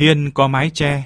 Hiên có mái che,